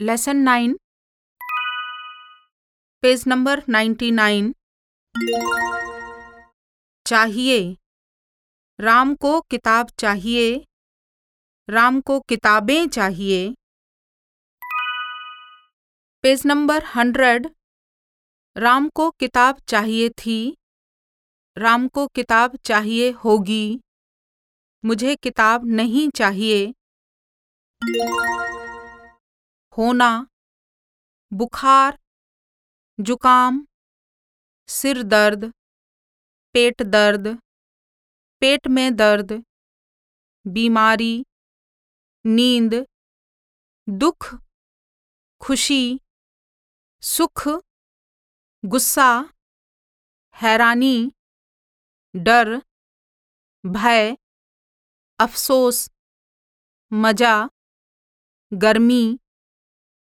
Lesson nine page number ninety nine चाहिए। राम को किताब चाहिए। राम को किताबें चाहिए। पेज नंबर हंड्रेड राम को किताब चाहिए थी। राम को किताब चाहिए होगी। मुझे किताब नहीं चाहिए। होना, बुखार, जुकाम, सिर दर्द, पेट दर्द, पेट में दर्द, बीमारी, नींद, दुख, खुशी, सुख, गुस्सा, हैरानी डर, भय, अफसोस, मज़ा, गर्मी,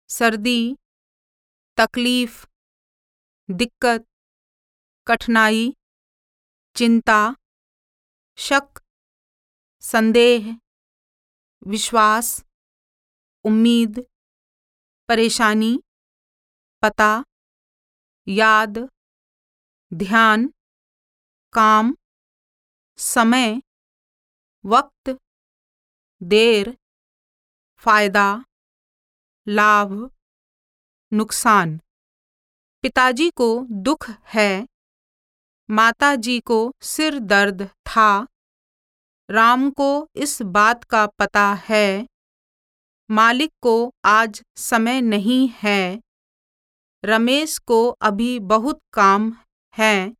सर्दी, तकलीफ़, दिक्कत, कठिनाई, चिंता, शक, संदेह, विश्वास, उम्मीद, परेशानी, पता, याद, ध्यान, काम। समय, वक्त, देर, फ़ायदा, लाभ, नुकसान। पिताजी को दुख है माता जी को सिर दर्द था, राम को इस बात का पता है, मालिक को आज समय नहीं है, रमेश को अभी बहुत काम है।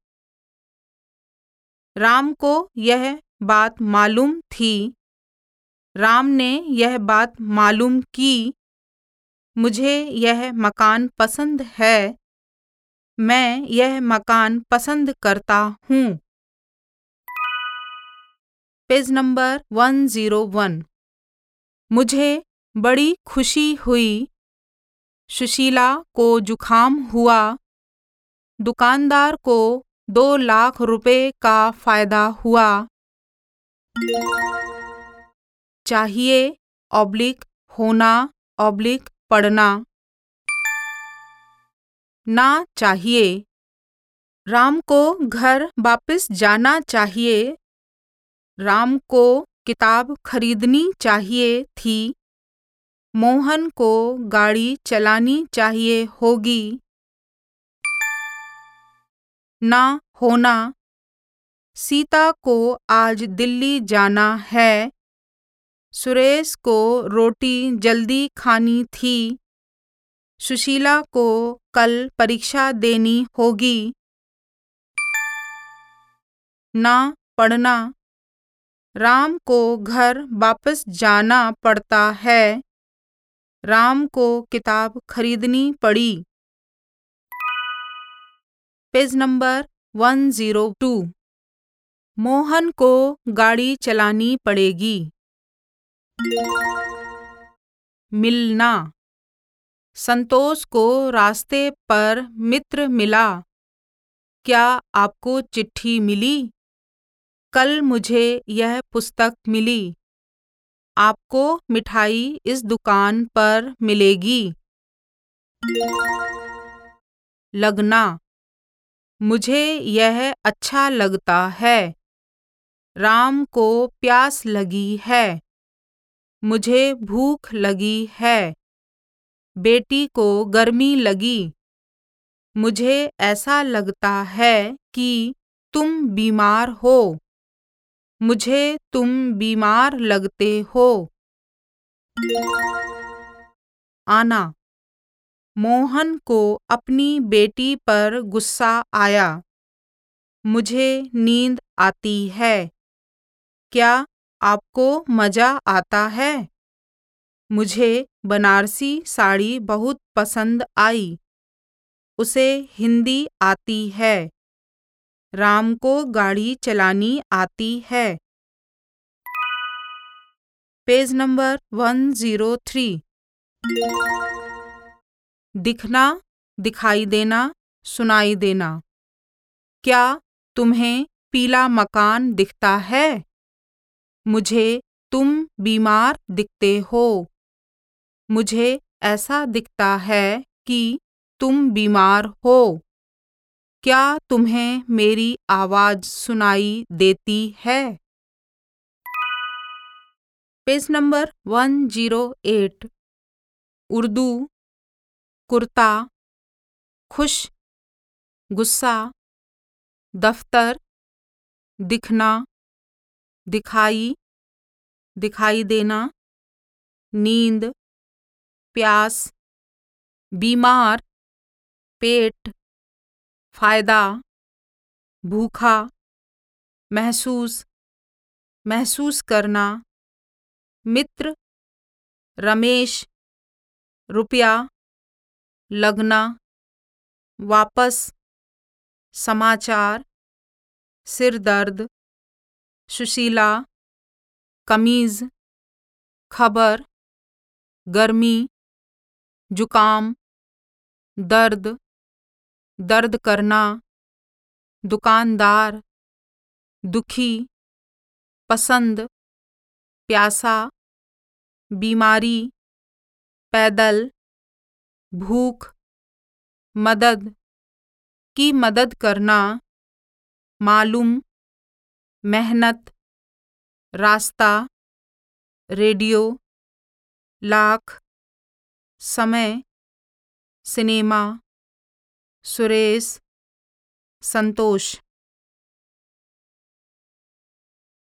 राम को यह बात मालूम थी। राम ने यह बात मालूम की, मुझे यह मकान पसंद है। मैं यह मकान पसंद करता हूँ। Page number one zero one. मुझे बड़ी खुशी हुई। सुशीला को जुखाम हुआ। दुकानदार को दो लाख रुपए का फ़ायदा हुआ। चाहिए ऑब्लिक होना ऑब्लिक पढ़ना। ना चाहिए। राम को घर वापस जाना चाहिए। राम को किताब खरीदनी चाहिए थी। मोहन को गाड़ी चलानी चाहिए होगी। ना होना। सीता को आज दिल्ली जाना है। सुरेश को रोटी जल्दी खानी थी। सुशीला को कल परीक्षा देनी होगी। ना पढ़ना। राम को घर वापस जाना पड़ता है। राम को किताब खरीदनी पड़ी। Page number one zero two. Mohan को गाड़ी चलानी पड़ेगी। मिलना। संतोष को रास्ते पर मित्र मिला। क्या आपको चिट्ठी मिली? कल मुझे यह पुस्तक मिली। आपको मिठाई इस दुकान पर मिलेगी। लगना। मुझे यह अच्छा लगता है। राम को प्यास लगी है। मुझे भूख लगी है। बेटी को गर्मी लगी। मुझे ऐसा लगता है कि तुम बीमार हो। मुझे तुम बीमार लगते हो। आना। मोहन को अपनी बेटी पर गुस्सा आया। मुझे नींद आती है। क्या आपको मज़ा आता है? मुझे बनारसी साड़ी बहुत पसंद आई। उसे हिंदी आती है। राम को गाड़ी चलानी आती है। Page number one zero three. दिखना, दिखाई देना, सुनाई देना। क्या तुम्हें पीला मकान दिखता है? मुझे तुम बीमार दिखते हो। मुझे ऐसा दिखता है कि तुम बीमार हो। क्या तुम्हें मेरी आवाज़ सुनाई देती है? Page number one zero eight. Urdu kurta, खुश, गुस्सा, दफ्तर, दिखना, दिखाई दिखाई देना, नींद, प्यास, बीमार, पेट, फ़ायदा, भूखा, महसूस महसूस करना, मित्र, रमेश, रुपया लगना, वापस, समाचार सिर दर्द सुशीला, कमीज, खबर, गर्मी, जुकाम, दर्द दर्द करना, दुकानदार, दुखी, पसंद, प्यासा, बीमारी, पैदल। भूख मदद की मदद करना मालूम मेहनत रास्ता रेडियो लाख समय सिनेमा सुरेश संतोष।